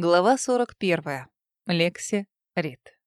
Глава 41. Лекси Рид.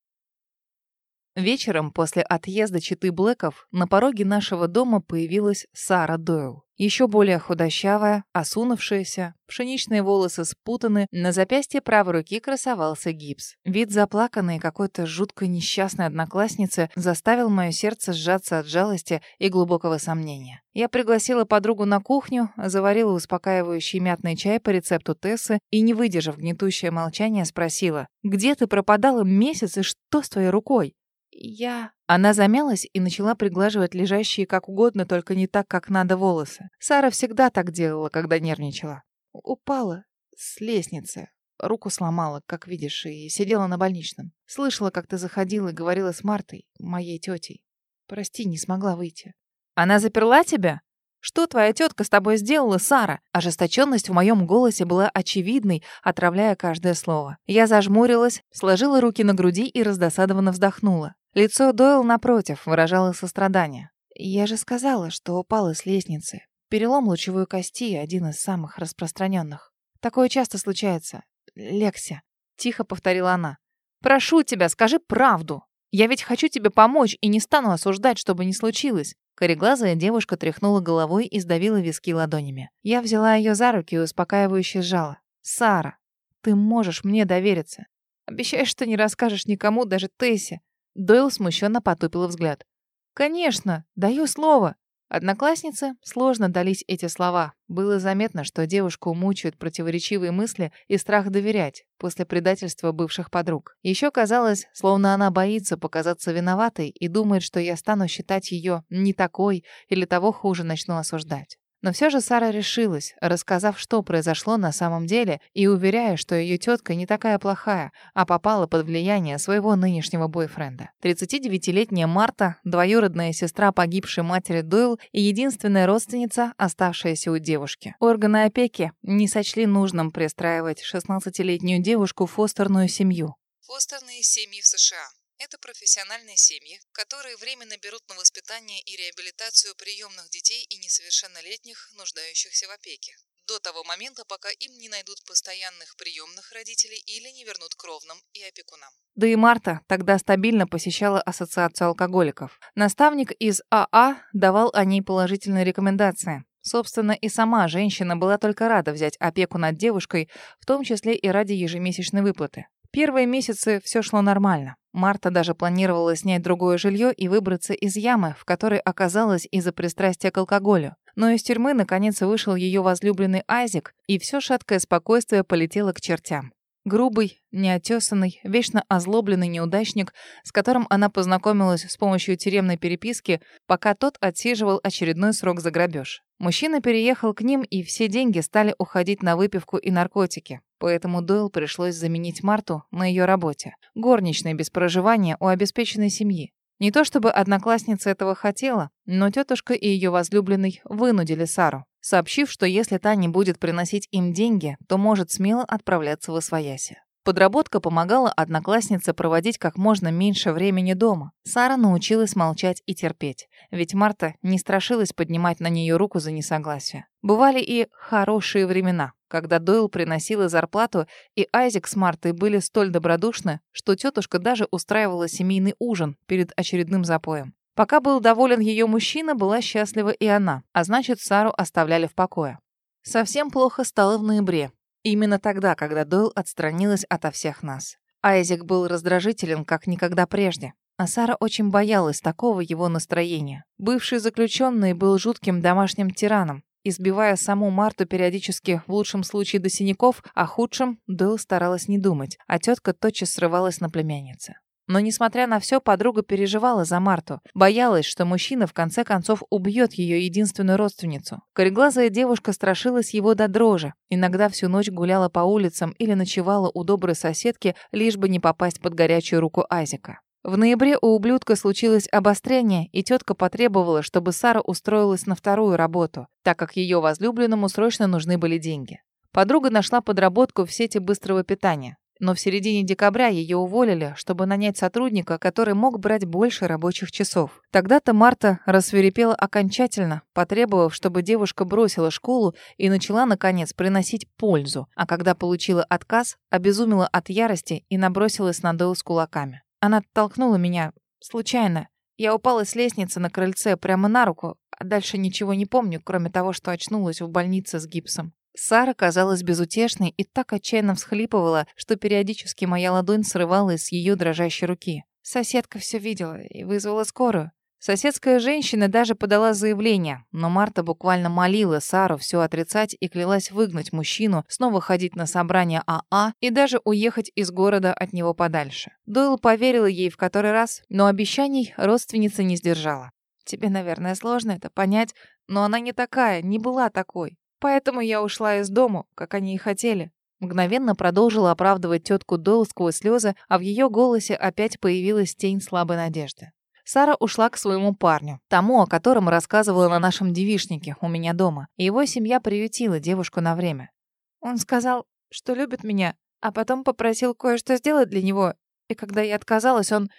Вечером после отъезда читы Блэков на пороге нашего дома появилась Сара Дойл. Еще более худощавая, осунувшаяся, пшеничные волосы спутаны, на запястье правой руки красовался гипс. Вид заплаканной какой-то жутко несчастной одноклассницы заставил мое сердце сжаться от жалости и глубокого сомнения. Я пригласила подругу на кухню, заварила успокаивающий мятный чай по рецепту Тессы и, не выдержав гнетущее молчание, спросила, «Где ты пропадала месяц и что с твоей рукой?» «Я...» Она замялась и начала приглаживать лежащие как угодно, только не так, как надо волосы. Сара всегда так делала, когда нервничала. Упала с лестницы. Руку сломала, как видишь, и сидела на больничном. Слышала, как ты заходила и говорила с Мартой, моей тетей. Прости, не смогла выйти. Она заперла тебя? Что твоя тетка с тобой сделала, Сара? Ожесточенность в моем голосе была очевидной, отравляя каждое слово. Я зажмурилась, сложила руки на груди и раздосадованно вздохнула. Лицо Дойл, напротив, выражало сострадание. «Я же сказала, что упала с лестницы. Перелом лучевой кости — один из самых распространенных. Такое часто случается. Лекся», — тихо повторила она. «Прошу тебя, скажи правду. Я ведь хочу тебе помочь и не стану осуждать, чтобы не случилось». Кореглазая девушка тряхнула головой и сдавила виски ладонями. Я взяла ее за руки и успокаивающе сжала. «Сара, ты можешь мне довериться. Обещаешь, что не расскажешь никому, даже Тессе. Дойл смущенно потупил взгляд. «Конечно, даю слово». Однокласснице сложно дались эти слова. Было заметно, что девушку мучают противоречивые мысли и страх доверять после предательства бывших подруг. Еще казалось, словно она боится показаться виноватой и думает, что я стану считать ее не такой или того хуже начну осуждать. Но все же Сара решилась, рассказав, что произошло на самом деле, и уверяя, что ее тетка не такая плохая, а попала под влияние своего нынешнего бойфренда. 39-летняя Марта, двоюродная сестра погибшей матери Дойл и единственная родственница, оставшаяся у девушки. Органы опеки не сочли нужным пристраивать 16-летнюю девушку в фостерную семью. Фостерные семьи в США это профессиональные семьи, которые временно берут на воспитание и реабилитацию приемных детей и несовершеннолетних, нуждающихся в опеке, до того момента, пока им не найдут постоянных приемных родителей или не вернут кровным и опекунам. Да и Марта тогда стабильно посещала ассоциацию алкоголиков. Наставник из АА давал о ней положительные рекомендации. Собственно, и сама женщина была только рада взять опеку над девушкой, в том числе и ради ежемесячной выплаты. Первые месяцы все шло нормально. Марта даже планировала снять другое жилье и выбраться из ямы, в которой оказалась из-за пристрастия к алкоголю. Но из тюрьмы наконец вышел ее возлюбленный Айзек, и все шаткое спокойствие полетело к чертям. Грубый, неотесанный, вечно озлобленный неудачник, с которым она познакомилась с помощью тюремной переписки, пока тот отсиживал очередной срок за грабеж. Мужчина переехал к ним, и все деньги стали уходить на выпивку и наркотики. Поэтому Дойл пришлось заменить Марту на ее работе. Горничной без проживания у обеспеченной семьи. Не то чтобы одноклассница этого хотела, но тетушка и ее возлюбленный вынудили Сару, сообщив, что если та не будет приносить им деньги, то может смело отправляться в Освояси. Подработка помогала однокласснице проводить как можно меньше времени дома. Сара научилась молчать и терпеть, ведь Марта не страшилась поднимать на нее руку за несогласие. Бывали и хорошие времена, когда Дойл приносила зарплату, и Айзек с Мартой были столь добродушны, что тетушка даже устраивала семейный ужин перед очередным запоем. Пока был доволен ее мужчина, была счастлива и она, а значит, Сару оставляли в покое. Совсем плохо стало в ноябре. Именно тогда, когда Дойл отстранилась ото всех нас. Айзек был раздражителен, как никогда прежде. А Сара очень боялась такого его настроения. Бывший заключенный был жутким домашним тираном, избивая саму Марту периодически, в лучшем случае до синяков, а худшем Дойл старалась не думать, а тетка тотчас срывалась на племяннице. Но, несмотря на все, подруга переживала за Марту. Боялась, что мужчина в конце концов убьет ее единственную родственницу. Кореглазая девушка страшилась его до дрожи. Иногда всю ночь гуляла по улицам или ночевала у доброй соседки, лишь бы не попасть под горячую руку Азика. В ноябре у ублюдка случилось обострение, и тетка потребовала, чтобы Сара устроилась на вторую работу, так как ее возлюбленному срочно нужны были деньги. Подруга нашла подработку в сети быстрого питания. Но в середине декабря ее уволили, чтобы нанять сотрудника, который мог брать больше рабочих часов. Тогда-то Марта рассверепела окончательно, потребовав, чтобы девушка бросила школу и начала, наконец, приносить пользу, а когда получила отказ, обезумела от ярости и набросилась на Дойл с кулаками. Она толкнула меня случайно. Я упала с лестницы на крыльце прямо на руку, а дальше ничего не помню, кроме того, что очнулась в больнице с гипсом. Сара казалась безутешной и так отчаянно всхлипывала, что периодически моя ладонь срывалась с ее дрожащей руки. Соседка все видела и вызвала скорую. Соседская женщина даже подала заявление, но Марта буквально молила Сару все отрицать и клялась выгнать мужчину, снова ходить на собрание АА и даже уехать из города от него подальше. Дойл поверила ей в который раз, но обещаний родственница не сдержала. Тебе, наверное, сложно это понять, но она не такая, не была такой. Поэтому я ушла из дому, как они и хотели. Мгновенно продолжила оправдывать тетку Дойл сквозь слезы, а в ее голосе опять появилась тень слабой надежды. Сара ушла к своему парню, тому, о котором рассказывала на нашем девишнике у меня дома. И его семья приютила девушку на время. Он сказал, что любит меня, а потом попросил кое-что сделать для него. И когда я отказалась, он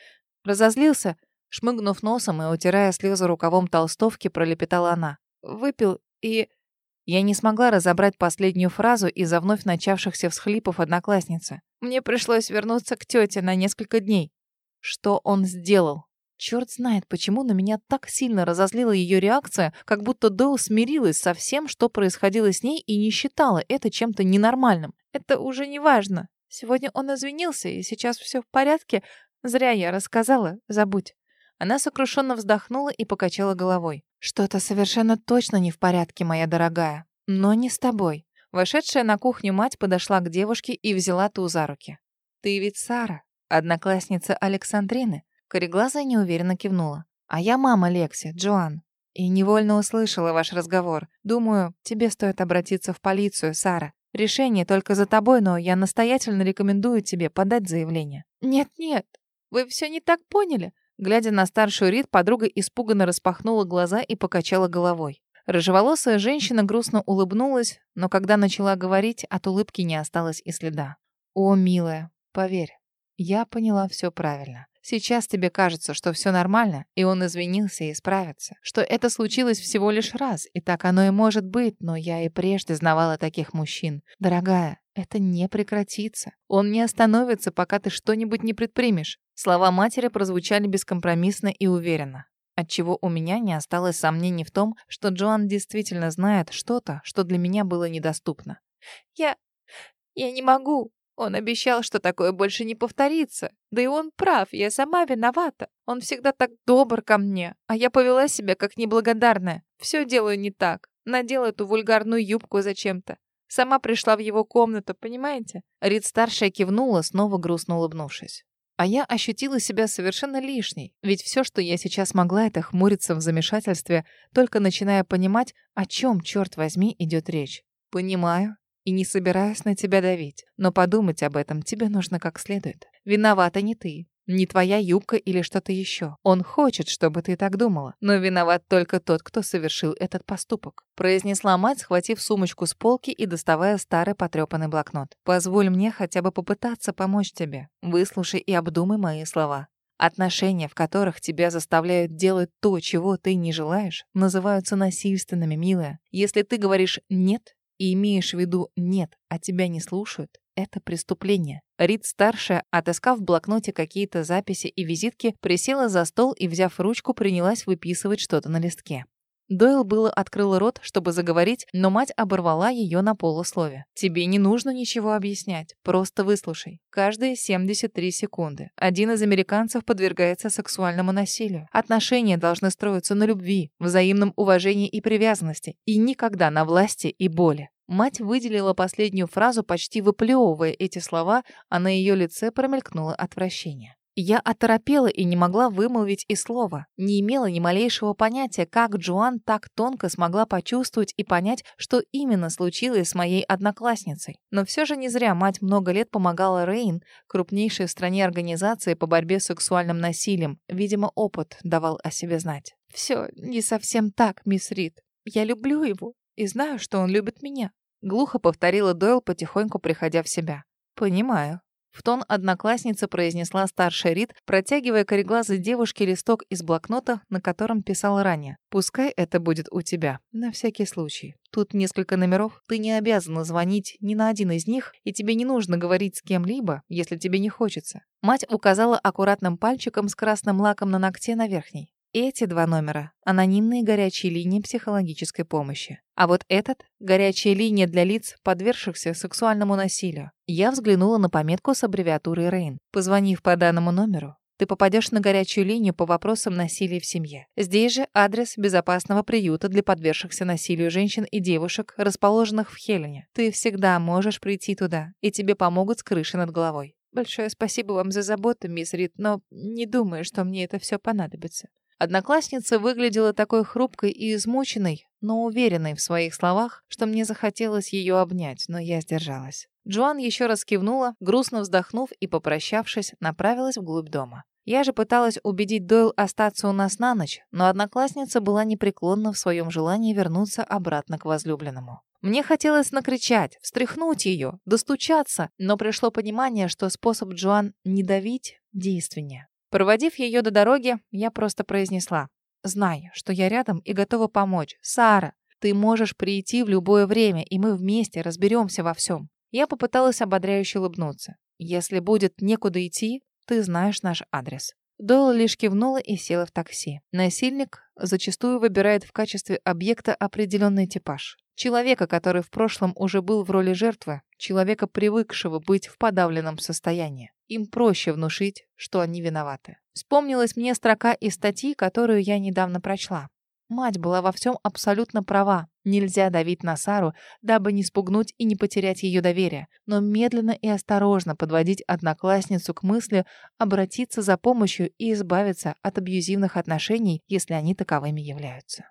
разозлился, шмыгнув носом и утирая слезы рукавом толстовки, пролепетала она. Выпил и... Я не смогла разобрать последнюю фразу из-за вновь начавшихся всхлипов одноклассницы. Мне пришлось вернуться к тете на несколько дней. Что он сделал? Черт знает, почему на меня так сильно разозлила ее реакция, как будто Доу смирилась со всем, что происходило с ней, и не считала это чем-то ненормальным. Это уже не важно. Сегодня он извинился, и сейчас все в порядке. Зря я рассказала, забудь. Она сокрушенно вздохнула и покачала головой. «Что-то совершенно точно не в порядке, моя дорогая. Но не с тобой». Вошедшая на кухню мать подошла к девушке и взяла ту за руки. «Ты ведь Сара, одноклассница Александрины?» Кореглазая неуверенно кивнула. «А я мама Лекси, Джоан. И невольно услышала ваш разговор. Думаю, тебе стоит обратиться в полицию, Сара. Решение только за тобой, но я настоятельно рекомендую тебе подать заявление». «Нет-нет, вы все не так поняли. Глядя на старшую Рид, подруга испуганно распахнула глаза и покачала головой. Рыжеволосая женщина грустно улыбнулась, но когда начала говорить, от улыбки не осталось и следа. «О, милая, поверь, я поняла все правильно. Сейчас тебе кажется, что все нормально, и он извинился и исправится. Что это случилось всего лишь раз, и так оно и может быть, но я и прежде знавала таких мужчин. Дорогая, это не прекратится. Он не остановится, пока ты что-нибудь не предпримешь. Слова матери прозвучали бескомпромиссно и уверенно, отчего у меня не осталось сомнений в том, что Джоан действительно знает что-то, что для меня было недоступно. «Я... я не могу. Он обещал, что такое больше не повторится. Да и он прав, я сама виновата. Он всегда так добр ко мне, а я повела себя как неблагодарная. Все делаю не так. Надела эту вульгарную юбку зачем-то. Сама пришла в его комнату, понимаете?» Рид-старшая кивнула, снова грустно улыбнувшись. А я ощутила себя совершенно лишней, ведь все, что я сейчас могла, это хмуриться в замешательстве, только начиная понимать, о чем, черт возьми, идет речь. Понимаю и не собираюсь на тебя давить, но подумать об этом тебе нужно как следует. Виновата не ты, не твоя юбка или что-то еще. Он хочет, чтобы ты так думала. Но виноват только тот, кто совершил этот поступок. Произнесла мать, схватив сумочку с полки и доставая старый потрепанный блокнот. Позволь мне хотя бы попытаться помочь тебе. Выслушай и обдумай мои слова. Отношения, в которых тебя заставляют делать то, чего ты не желаешь, называются насильственными, милая. Если ты говоришь «нет» и имеешь в виду «нет», а тебя не слушают, это преступление. Рид старшая, отыскав в блокноте какие-то записи и визитки, присела за стол и, взяв ручку, принялась выписывать что-то на листке. Дойл было открыл рот, чтобы заговорить, но мать оборвала ее на полуслове. «Тебе не нужно ничего объяснять. Просто выслушай. Каждые 73 секунды один из американцев подвергается сексуальному насилию. Отношения должны строиться на любви, взаимном уважении и привязанности, и никогда на власти и боли. Мать выделила последнюю фразу, почти выплевывая эти слова, а на ее лице промелькнуло отвращение. Я оторопела и не могла вымолвить и слова. Не имела ни малейшего понятия, как Джоан так тонко смогла почувствовать и понять, что именно случилось с моей одноклассницей. Но все же не зря мать много лет помогала Рейн, крупнейшей в стране организации по борьбе с сексуальным насилием. Видимо, опыт давал о себе знать. «Все не совсем так, мисс Рид. Я люблю его и знаю, что он любит меня», — глухо повторила Дойл, потихоньку приходя в себя. «Понимаю. В тон одноклассница произнесла старшая Рит, протягивая кореглазой девушке листок из блокнота, на котором писала ранее. «Пускай это будет у тебя, на всякий случай. Тут несколько номеров, ты не обязана звонить ни на один из них, и тебе не нужно говорить с кем-либо, если тебе не хочется». Мать указала аккуратным пальчиком с красным лаком на ногте на верхней. Эти два номера — анонимные горячие линии психологической помощи. А вот этот — горячая линия для лиц, подвергшихся сексуальному насилию. Я взглянула на пометку с аббревиатурой RAIN. Позвонив по данному номеру, ты попадешь на горячую линию по вопросам насилия в семье. Здесь же адрес безопасного приюта для подвергшихся насилию женщин и девушек, расположенных в Хелене. Ты всегда можешь прийти туда, и тебе помогут с крыши над головой. Большое спасибо вам за заботу, мисс Рид, но не думаю, что мне это все понадобится. Одноклассница выглядела такой хрупкой и измученной, но уверенной в своих словах, что мне захотелось ее обнять, но я сдержалась. Джоан еще раз кивнула, грустно вздохнув и, попрощавшись, направилась вглубь дома. Я же пыталась убедить Дойл остаться у нас на ночь, но одноклассница была непреклонна в своем желании вернуться обратно к возлюбленному. Мне хотелось накричать, встряхнуть ее, достучаться, но пришло понимание, что способ Джоан не давить действеннее. Проводив ее до дороги, я просто произнесла. «Знай, что я рядом и готова помочь. Сара, ты можешь прийти в любое время, и мы вместе разберемся во всем». Я попыталась ободряюще улыбнуться. «Если будет некуда идти, ты знаешь наш адрес». Дойл лишь кивнула и села в такси. Насильник зачастую выбирает в качестве объекта определенный типаж. Человека, который в прошлом уже был в роли жертвы, человека, привыкшего быть в подавленном состоянии. Им проще внушить, что они виноваты. Вспомнилась мне строка из статьи, которую я недавно прочла. Мать была во всем абсолютно права. Нельзя давить на Сару, дабы не спугнуть и не потерять ее доверие, но медленно и осторожно подводить одноклассницу к мысли обратиться за помощью и избавиться от абьюзивных отношений, если они таковыми являются.